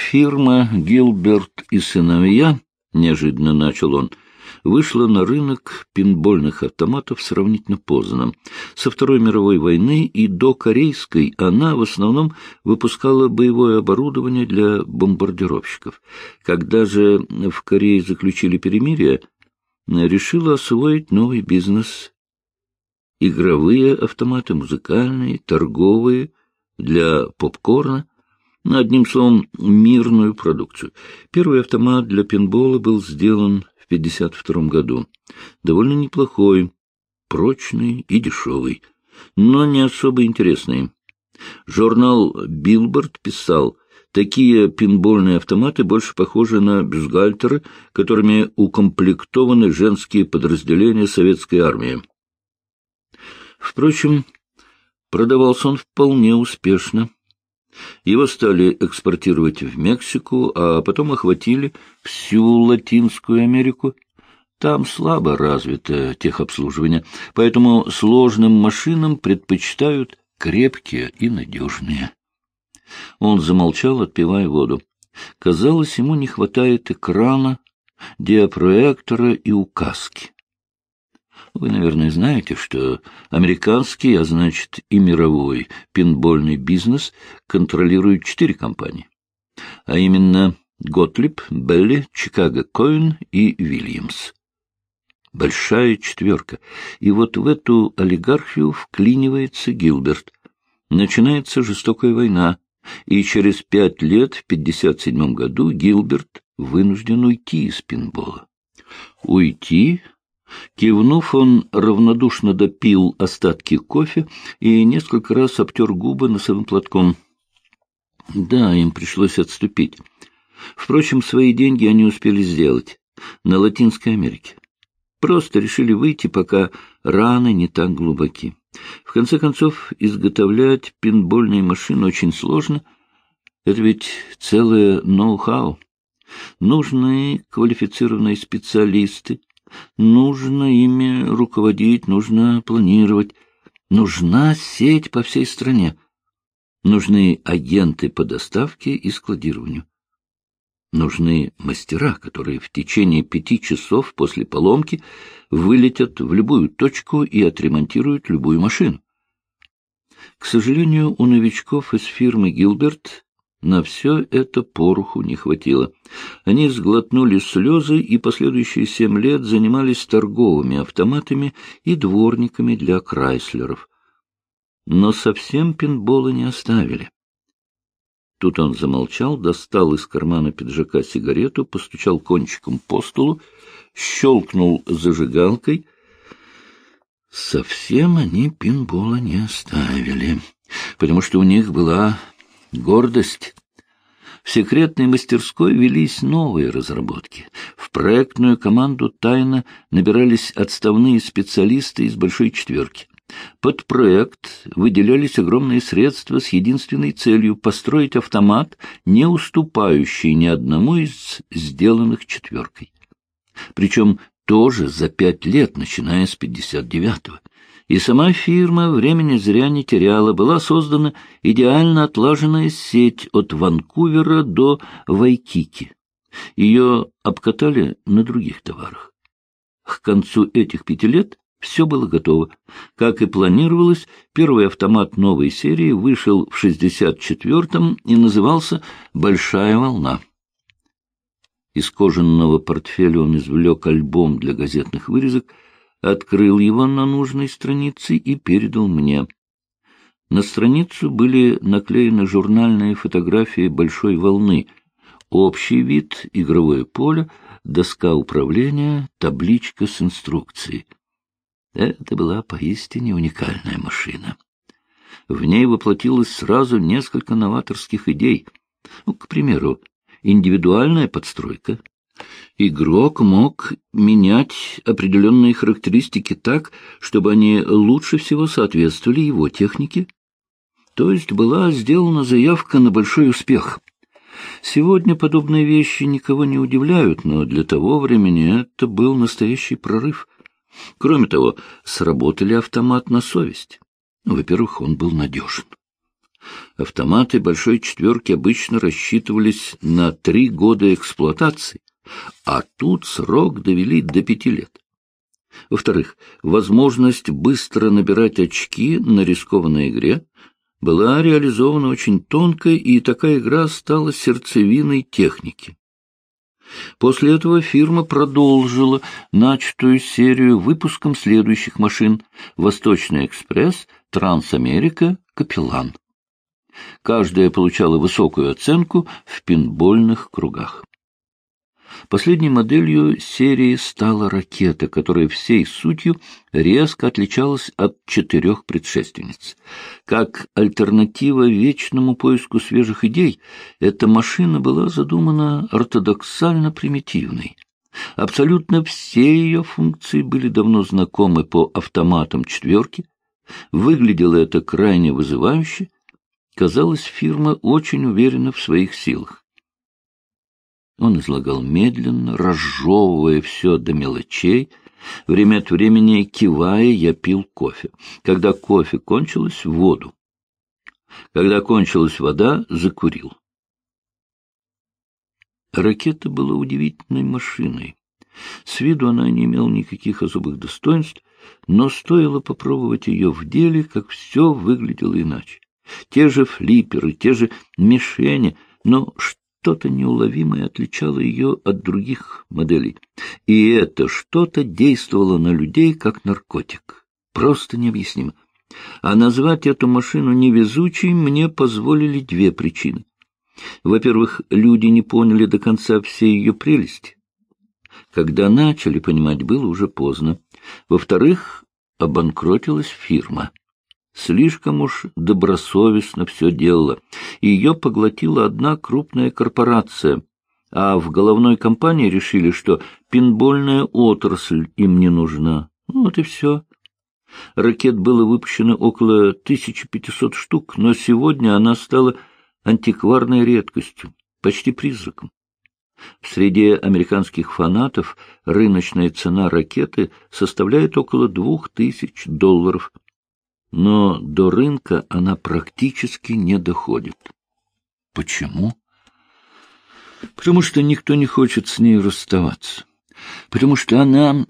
Фирма «Гилберт и сыновья», — неожиданно начал он, — вышла на рынок пинбольных автоматов сравнительно поздно. Со Второй мировой войны и до Корейской она в основном выпускала боевое оборудование для бомбардировщиков. Когда же в Корее заключили перемирие, решила освоить новый бизнес. Игровые автоматы, музыкальные, торговые, для попкорна, одним словом, мирную продукцию. Первый автомат для пинбола был сделан в 1952 году. Довольно неплохой, прочный и дешевый, но не особо интересный. Журнал «Billboard» писал, такие пинбольные автоматы больше похожи на бюстгальтеры, которыми укомплектованы женские подразделения советской армии. Впрочем, продавался он вполне успешно. Его стали экспортировать в Мексику, а потом охватили всю Латинскую Америку. Там слабо развито техобслуживание, поэтому сложным машинам предпочитают крепкие и надежные. Он замолчал, отпивая воду. Казалось, ему не хватает экрана, диапроектора и указки. Вы, наверное, знаете, что американский, а значит и мировой пинбольный бизнес контролируют четыре компании, а именно Готлиб, Белли, Чикаго Коин и Вильямс. Большая четверка. И вот в эту олигархию вклинивается Гилберт. Начинается жестокая война, и через пять лет, в 57 году, Гилберт вынужден уйти из пинбола. Уйти Кивнув, он равнодушно допил остатки кофе и несколько раз обтер губы носовым платком. Да, им пришлось отступить. Впрочем, свои деньги они успели сделать на Латинской Америке. Просто решили выйти, пока раны не так глубоки. В конце концов, изготовлять пинбольные машины очень сложно. Это ведь целое ноу-хау. Нужны квалифицированные специалисты, Нужно ими руководить, нужно планировать. Нужна сеть по всей стране. Нужны агенты по доставке и складированию. Нужны мастера, которые в течение пяти часов после поломки вылетят в любую точку и отремонтируют любую машину. К сожалению, у новичков из фирмы «Гилберт» На все это пороху не хватило. Они сглотнули слезы и последующие семь лет занимались торговыми автоматами и дворниками для Крайслеров. Но совсем пинбола не оставили. Тут он замолчал, достал из кармана пиджака сигарету, постучал кончиком по столу, щелкнул зажигалкой. Совсем они пинбола не оставили, потому что у них была гордость. В секретной мастерской велись новые разработки. В проектную команду тайно набирались отставные специалисты из «Большой четверки». Под проект выделялись огромные средства с единственной целью построить автомат, не уступающий ни одному из сделанных четверкой. Причем тоже за пять лет, начиная с 59-го. И сама фирма времени зря не теряла. Была создана идеально отлаженная сеть от Ванкувера до Вайкики. Ее обкатали на других товарах. К концу этих пяти лет все было готово. Как и планировалось, первый автомат новой серии вышел в 64-м и назывался «Большая волна». Из кожаного портфеля он извлек альбом для газетных вырезок — открыл его на нужной странице и передал мне. На страницу были наклеены журнальные фотографии большой волны, общий вид, игровое поле, доска управления, табличка с инструкцией. Это была поистине уникальная машина. В ней воплотилось сразу несколько новаторских идей. Ну, к примеру, индивидуальная подстройка, Игрок мог менять определенные характеристики так, чтобы они лучше всего соответствовали его технике. То есть была сделана заявка на большой успех. Сегодня подобные вещи никого не удивляют, но для того времени это был настоящий прорыв. Кроме того, сработали автомат на совесть. Во-первых, он был надежен. Автоматы большой четверки обычно рассчитывались на три года эксплуатации, а тут срок довели до пяти лет. Во-вторых, возможность быстро набирать очки на рискованной игре была реализована очень тонко, и такая игра стала сердцевиной техники. После этого фирма продолжила начатую серию выпуском следующих машин «Восточный экспресс», «Трансамерика», «Капеллан». Каждая получала высокую оценку в пинбольных кругах. Последней моделью серии стала ракета, которая всей сутью резко отличалась от четырех предшественниц. Как альтернатива вечному поиску свежих идей, эта машина была задумана ортодоксально примитивной. Абсолютно все ее функции были давно знакомы по автоматам четверки. Выглядело это крайне вызывающе. Казалось, фирма очень уверена в своих силах. Он излагал медленно, разжевывая все до мелочей. Время от времени, кивая, я пил кофе. Когда кофе кончилось, воду. Когда кончилась вода, закурил. Ракета была удивительной машиной. С виду она не имела никаких особых достоинств, но стоило попробовать ее в деле, как все выглядело иначе. Те же флиперы, те же мишени, но что-то неуловимое отличало ее от других моделей. И это что-то действовало на людей как наркотик. Просто необъяснимо. А назвать эту машину невезучей мне позволили две причины. Во-первых, люди не поняли до конца все ее прелести. Когда начали понимать, было уже поздно. Во-вторых, обанкротилась фирма. Слишком уж добросовестно все делала. Ее поглотила одна крупная корпорация, а в головной компании решили, что пинбольная отрасль им не нужна. Вот и все. Ракет было выпущено около 1500 штук, но сегодня она стала антикварной редкостью, почти призраком. В среде американских фанатов рыночная цена ракеты составляет около двух тысяч долларов – но до рынка она практически не доходит. Почему? Потому что никто не хочет с ней расставаться. Потому что она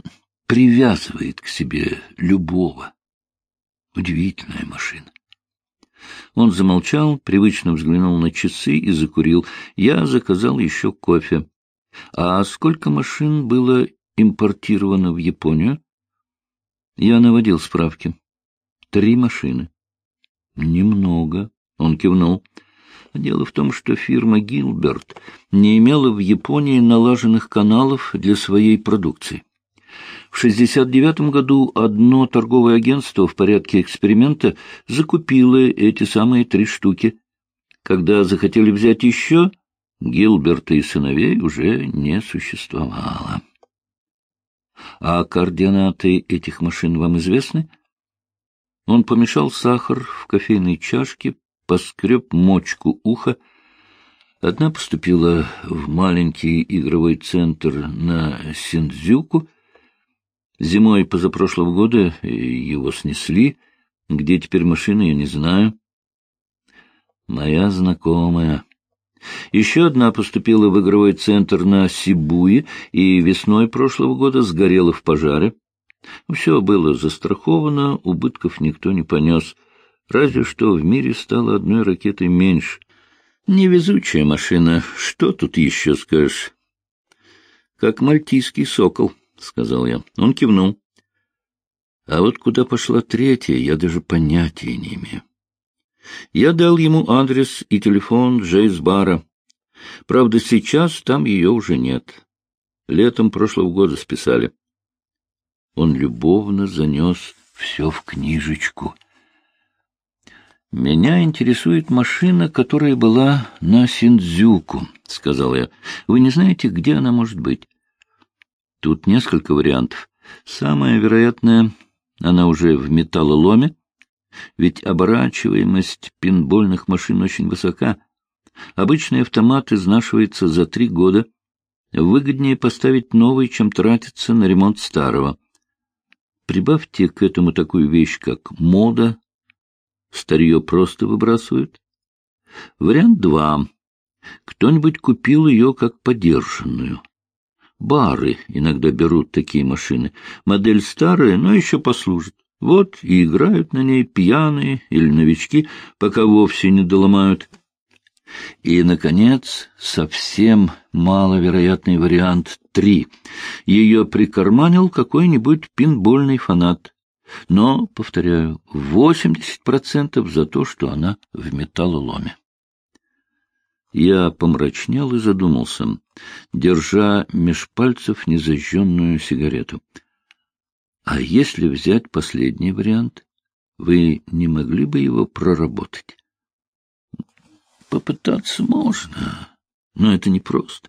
привязывает к себе любого. Удивительная машина. Он замолчал, привычно взглянул на часы и закурил. Я заказал еще кофе. А сколько машин было импортировано в Японию? Я наводил справки. Три машины. Немного. Он кивнул. Дело в том, что фирма «Гилберт» не имела в Японии налаженных каналов для своей продукции. В 1969 году одно торговое агентство в порядке эксперимента закупило эти самые три штуки. Когда захотели взять еще, Гилберта и сыновей уже не существовало. А координаты этих машин вам известны? Он помешал сахар в кофейной чашке, поскреб мочку уха. Одна поступила в маленький игровой центр на Синдзюку. Зимой позапрошлого года его снесли. Где теперь машина, я не знаю. Моя знакомая. Еще одна поступила в игровой центр на Сибуе и весной прошлого года сгорела в пожаре. Все было застраховано, убытков никто не понес. Разве что в мире стало одной ракетой меньше. Невезучая машина, что тут еще скажешь? Как мальтийский сокол, — сказал я. Он кивнул. А вот куда пошла третья, я даже понятия не имею. Я дал ему адрес и телефон Джейс-бара. Правда, сейчас там ее уже нет. Летом прошлого года списали. Он любовно занес все в книжечку. «Меня интересует машина, которая была на Синдзюку», — сказал я. «Вы не знаете, где она может быть?» «Тут несколько вариантов. Самое вероятное, она уже в металлоломе, ведь оборачиваемость пинбольных машин очень высока. Обычный автомат изнашивается за три года. Выгоднее поставить новый, чем тратиться на ремонт старого. Прибавьте к этому такую вещь, как мода. Старье просто выбрасывают. Вариант два. Кто-нибудь купил ее как подержанную. Бары иногда берут такие машины. Модель старая, но еще послужит. Вот и играют на ней пьяные или новички, пока вовсе не доломают. И, наконец, совсем маловероятный вариант три. Ее прикарманил какой-нибудь пинбольный фанат. Но, повторяю, 80% за то, что она в металлоломе. Я помрачнел и задумался, держа меж пальцев незажженную сигарету. А если взять последний вариант, вы не могли бы его проработать? Попытаться можно, но это непросто.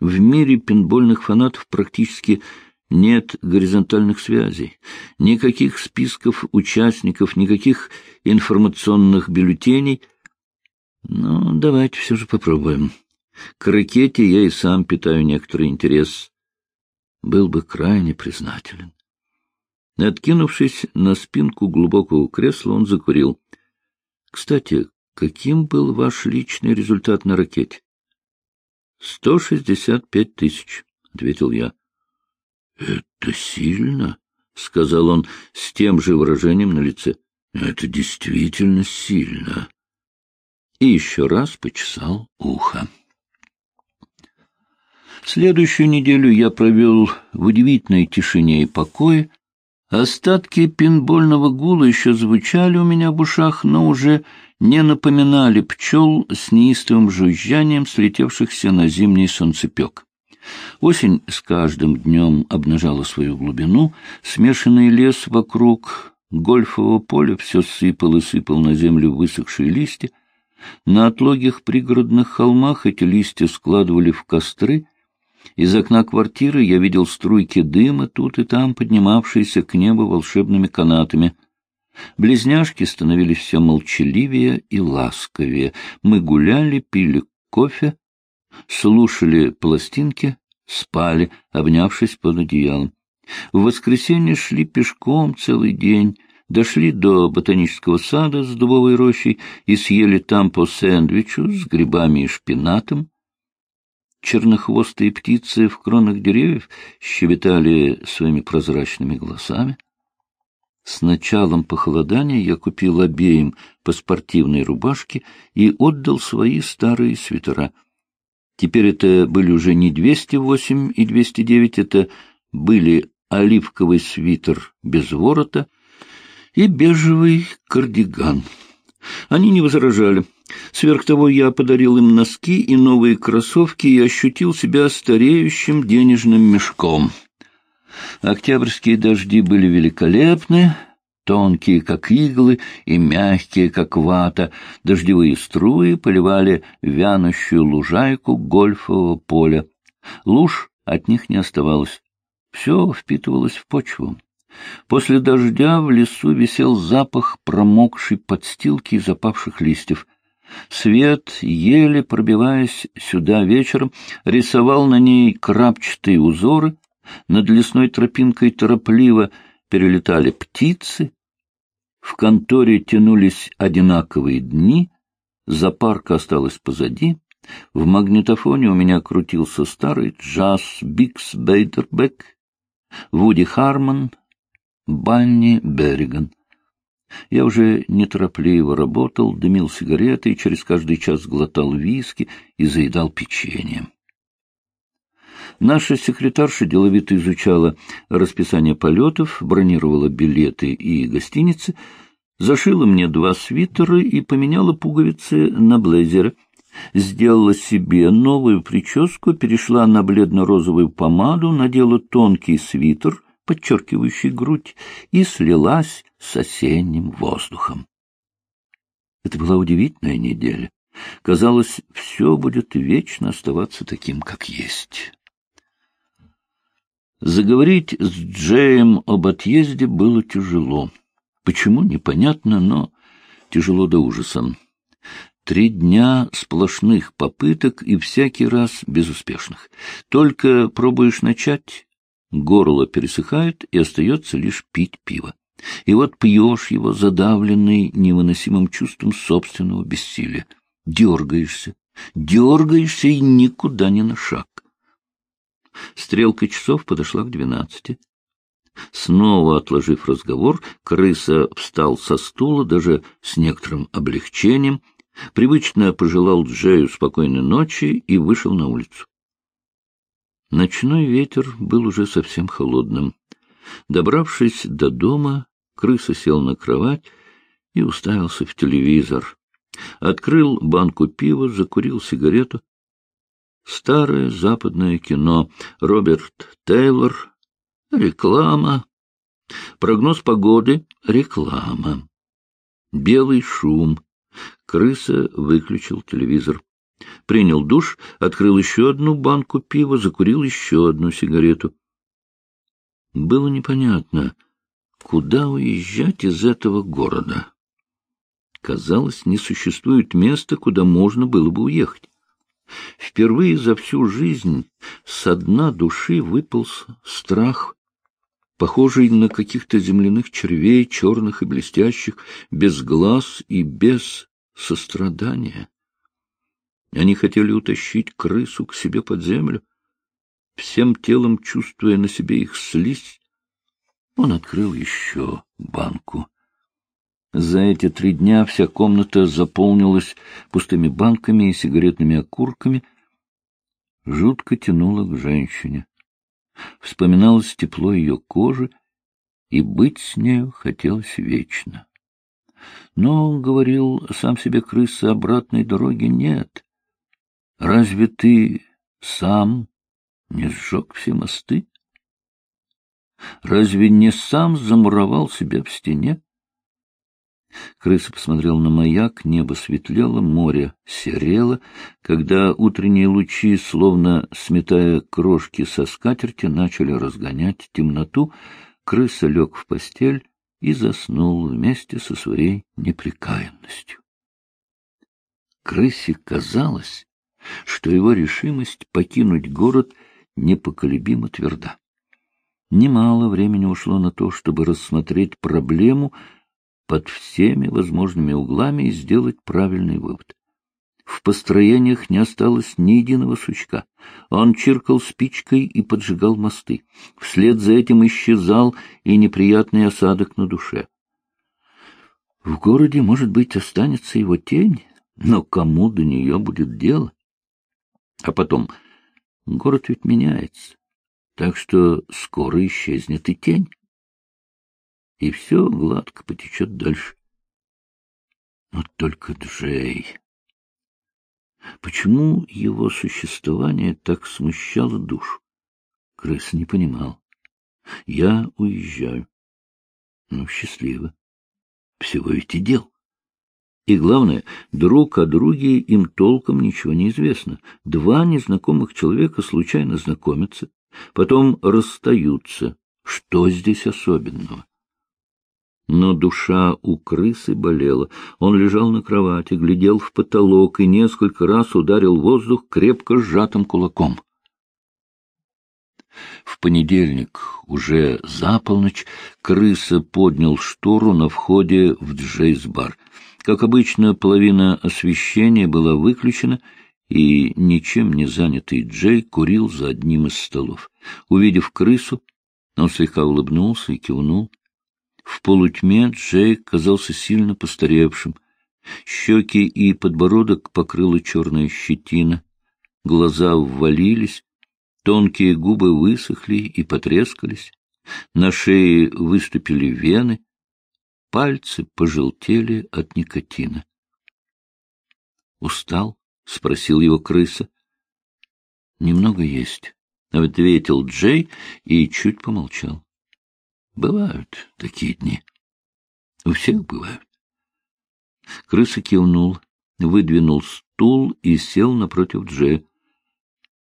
В мире пинбольных фанатов практически нет горизонтальных связей, никаких списков участников, никаких информационных бюллетеней — ну, давайте все же попробуем. К ракете я и сам питаю некоторый интерес. Был бы крайне признателен. Откинувшись на спинку глубокого кресла, он закурил. — Кстати, каким был ваш личный результат на ракете? — Сто шестьдесят пять тысяч, — ответил я. — Это сильно, — сказал он с тем же выражением на лице. — Это действительно сильно и еще раз почесал ухо. Следующую неделю я провел в удивительной тишине и покое. Остатки пинбольного гула еще звучали у меня в ушах, но уже не напоминали пчел с неистовым жужжанием, слетевшихся на зимний солнцепек. Осень с каждым днем обнажала свою глубину, смешанный лес вокруг гольфового поля все сыпал и сыпал на землю высохшие листья, на отлогих пригородных холмах эти листья складывали в костры. Из окна квартиры я видел струйки дыма тут и там, поднимавшиеся к небу волшебными канатами. Близняшки становились все молчаливее и ласковее. Мы гуляли, пили кофе, слушали пластинки, спали, обнявшись под одеялом. В воскресенье шли пешком целый день, дошли до ботанического сада с дубовой рощей и съели там по сэндвичу с грибами и шпинатом. Чернохвостые птицы в кронах деревьев щебетали своими прозрачными голосами. С началом похолодания я купил обеим по спортивной рубашке и отдал свои старые свитера. Теперь это были уже не 208 и 209, это были оливковый свитер без ворота — и бежевый кардиган. Они не возражали. Сверх того я подарил им носки и новые кроссовки и ощутил себя стареющим денежным мешком. Октябрьские дожди были великолепны, тонкие, как иглы, и мягкие, как вата. Дождевые струи поливали вянущую лужайку гольфового поля. Луж от них не оставалось. Все впитывалось в почву. После дождя в лесу висел запах промокшей подстилки и запавших листьев. Свет, еле пробиваясь сюда вечером, рисовал на ней крапчатые узоры, над лесной тропинкой торопливо перелетали птицы, в конторе тянулись одинаковые дни, запарка осталась позади, в магнитофоне у меня крутился старый джаз Бикс Бейдербек, Вуди Харман, Банни Берриган. Я уже неторопливо работал, дымил сигареты и через каждый час глотал виски и заедал печеньем. Наша секретарша деловито изучала расписание полетов, бронировала билеты и гостиницы, зашила мне два свитера и поменяла пуговицы на блейзеры. Сделала себе новую прическу, перешла на бледно-розовую помаду, надела тонкий свитер — подчеркивающей грудь, и слилась с осенним воздухом. Это была удивительная неделя. Казалось, все будет вечно оставаться таким, как есть. Заговорить с Джеем об отъезде было тяжело. Почему, непонятно, но тяжело до ужаса. Три дня сплошных попыток и всякий раз безуспешных. Только пробуешь начать, горло пересыхает, и остается лишь пить пиво. И вот пьешь его, задавленный невыносимым чувством собственного бессилия. Дергаешься, дергаешься и никуда не на шаг. Стрелка часов подошла к двенадцати. Снова отложив разговор, крыса встал со стула, даже с некоторым облегчением, привычно пожелал Джею спокойной ночи и вышел на улицу. Ночной ветер был уже совсем холодным. Добравшись до дома, крыса сел на кровать и уставился в телевизор. Открыл банку пива, закурил сигарету. Старое западное кино. Роберт Тейлор. Реклама. Прогноз погоды. Реклама. Белый шум. Крыса выключил телевизор. Принял душ, открыл еще одну банку пива, закурил еще одну сигарету. Было непонятно, куда уезжать из этого города. Казалось, не существует места, куда можно было бы уехать. Впервые за всю жизнь со дна души выполз страх, похожий на каких-то земляных червей, черных и блестящих, без глаз и без сострадания. Они хотели утащить крысу к себе под землю, всем телом чувствуя на себе их слизь. Он открыл еще банку. За эти три дня вся комната заполнилась пустыми банками и сигаретными окурками. Жутко тянуло к женщине. Вспоминалось тепло ее кожи, и быть с нею хотелось вечно. Но, — говорил сам себе крыса, — обратной дороги нет. Разве ты сам не сжег все мосты? Разве не сам замуровал себя в стене? Крыса посмотрел на маяк, небо светлело, море серело, когда утренние лучи, словно сметая крошки со скатерти, начали разгонять темноту, крыса лег в постель и заснул вместе со своей неприкаянностью. Крысе казалось, что его решимость покинуть город непоколебимо тверда. Немало времени ушло на то, чтобы рассмотреть проблему под всеми возможными углами и сделать правильный вывод. В построениях не осталось ни единого сучка. Он чиркал спичкой и поджигал мосты. Вслед за этим исчезал и неприятный осадок на душе. В городе, может быть, останется его тень, но кому до нее будет дело? А потом, город ведь меняется, так что скоро исчезнет и тень. И все гладко потечет дальше. Но только Джей... Почему его существование так смущало душу? Крыс не понимал. Я уезжаю. Ну, счастливо. Всего ведь и дел. И главное, друг о друге им толком ничего не известно. Два незнакомых человека случайно знакомятся, потом расстаются. Что здесь особенного? Но душа у крысы болела. Он лежал на кровати, глядел в потолок и несколько раз ударил воздух крепко сжатым кулаком. В понедельник, уже за полночь, крыса поднял штору на входе в Джейс-бар — как обычно, половина освещения была выключена, и ничем не занятый Джей курил за одним из столов. Увидев крысу, он слегка улыбнулся и кивнул. В полутьме Джей казался сильно постаревшим. Щеки и подбородок покрыла черная щетина, глаза ввалились, тонкие губы высохли и потрескались, на шее выступили вены, Пальцы пожелтели от никотина. «Устал?» — спросил его крыса. «Немного есть», — ответил Джей и чуть помолчал. «Бывают такие дни. У всех бывают». Крыса кивнул, выдвинул стул и сел напротив Джея.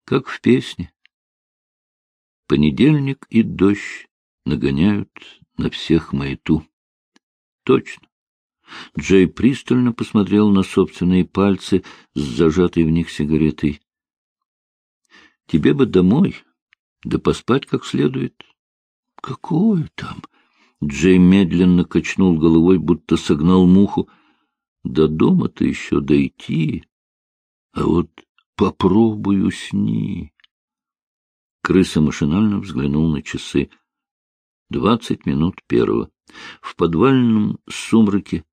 Как в песне. Понедельник и дождь нагоняют на всех маяту. Точно. Джей пристально посмотрел на собственные пальцы с зажатой в них сигаретой. — Тебе бы домой, да поспать как следует. — Какое там? Джей медленно качнул головой, будто согнал муху. До дома-то еще дойти, а вот попробуй усни. Крыса машинально взглянул на часы. Двадцать минут первого. В подвальном сумраке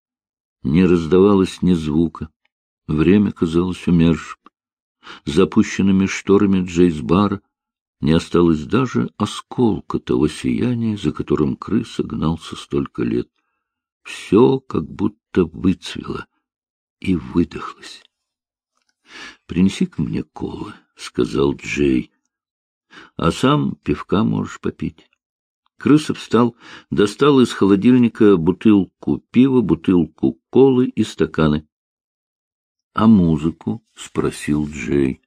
не раздавалось ни звука. Время казалось умершим. Запущенными шторами Джейсбара не осталось даже осколка того сияния, за которым крыса гнался столько лет. Все как будто выцвело и выдохлось. — Принеси-ка мне колы, — сказал Джей, — а сам пивка можешь попить. Крыса встал, достал из холодильника бутылку пива, бутылку колы и стаканы. — А музыку? — спросил Джей.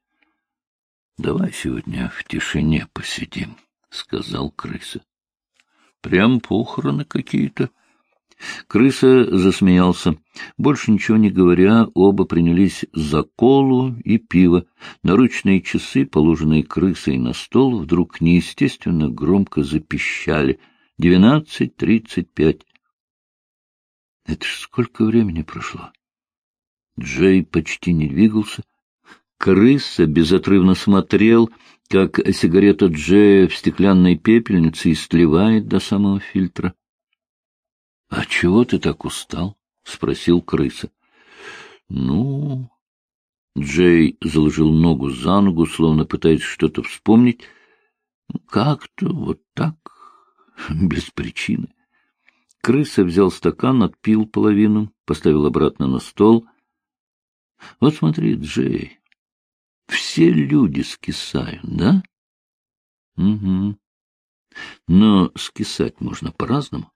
— Давай сегодня в тишине посидим, — сказал крыса. — Прям похороны какие-то. Крыса засмеялся. Больше ничего не говоря, оба принялись за колу и пиво. Наручные часы, положенные крысой на стол, вдруг неестественно громко запищали. Двенадцать тридцать пять. Это ж сколько времени прошло? Джей почти не двигался. Крыса безотрывно смотрел, как сигарета Джея в стеклянной пепельнице истлевает до самого фильтра. — А чего ты так устал? — спросил крыса. — Ну... Джей заложил ногу за ногу, словно пытаясь что-то вспомнить. Как-то вот так, без причины. Крыса взял стакан, отпил половину, поставил обратно на стол. — Вот смотри, Джей, все люди скисают, да? — Угу. Но скисать можно по-разному.